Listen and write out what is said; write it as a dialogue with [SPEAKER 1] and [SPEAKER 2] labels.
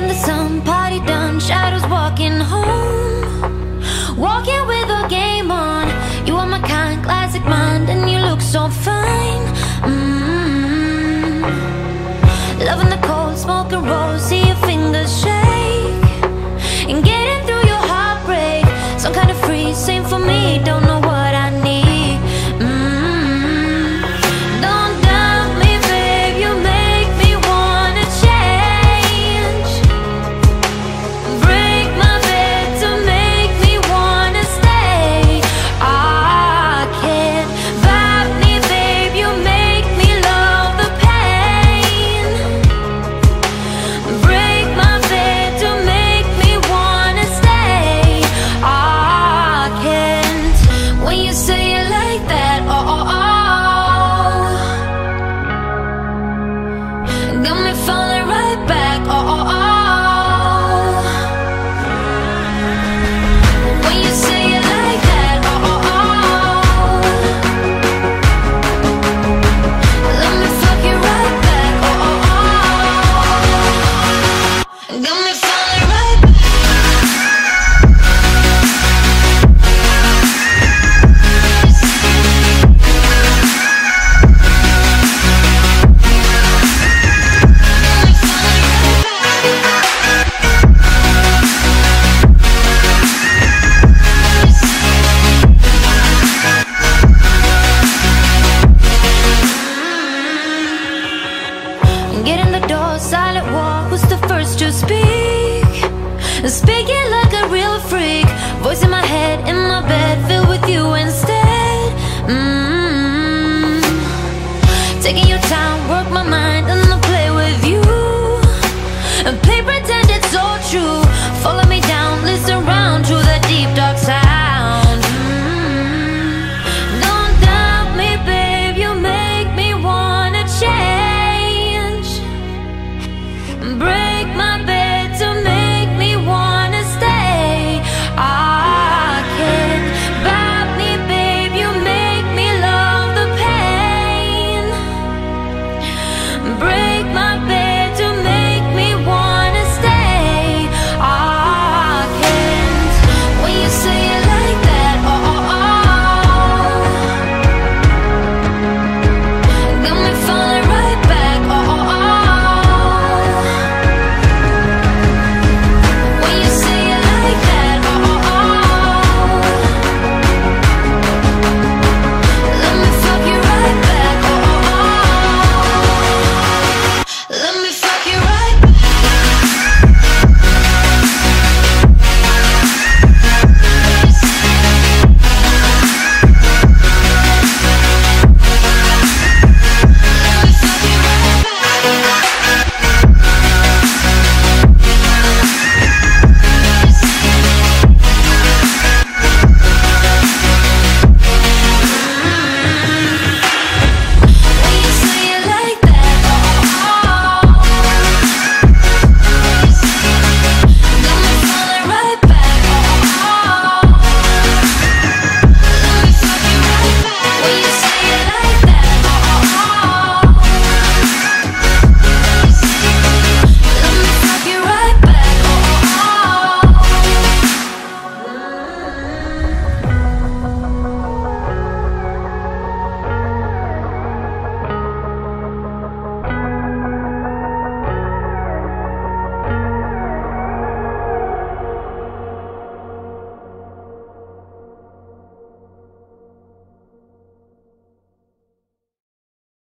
[SPEAKER 1] in the sun, party done, shadows walking home. Walking with a game on. You are my kind, classic mind, and you look so fun. Oh. Get in the door, silent walk Who's the first to speak. Speaking like a real freak, voice in my head, in my bed, filled with you instead. mm Taking your time, work my mind. Break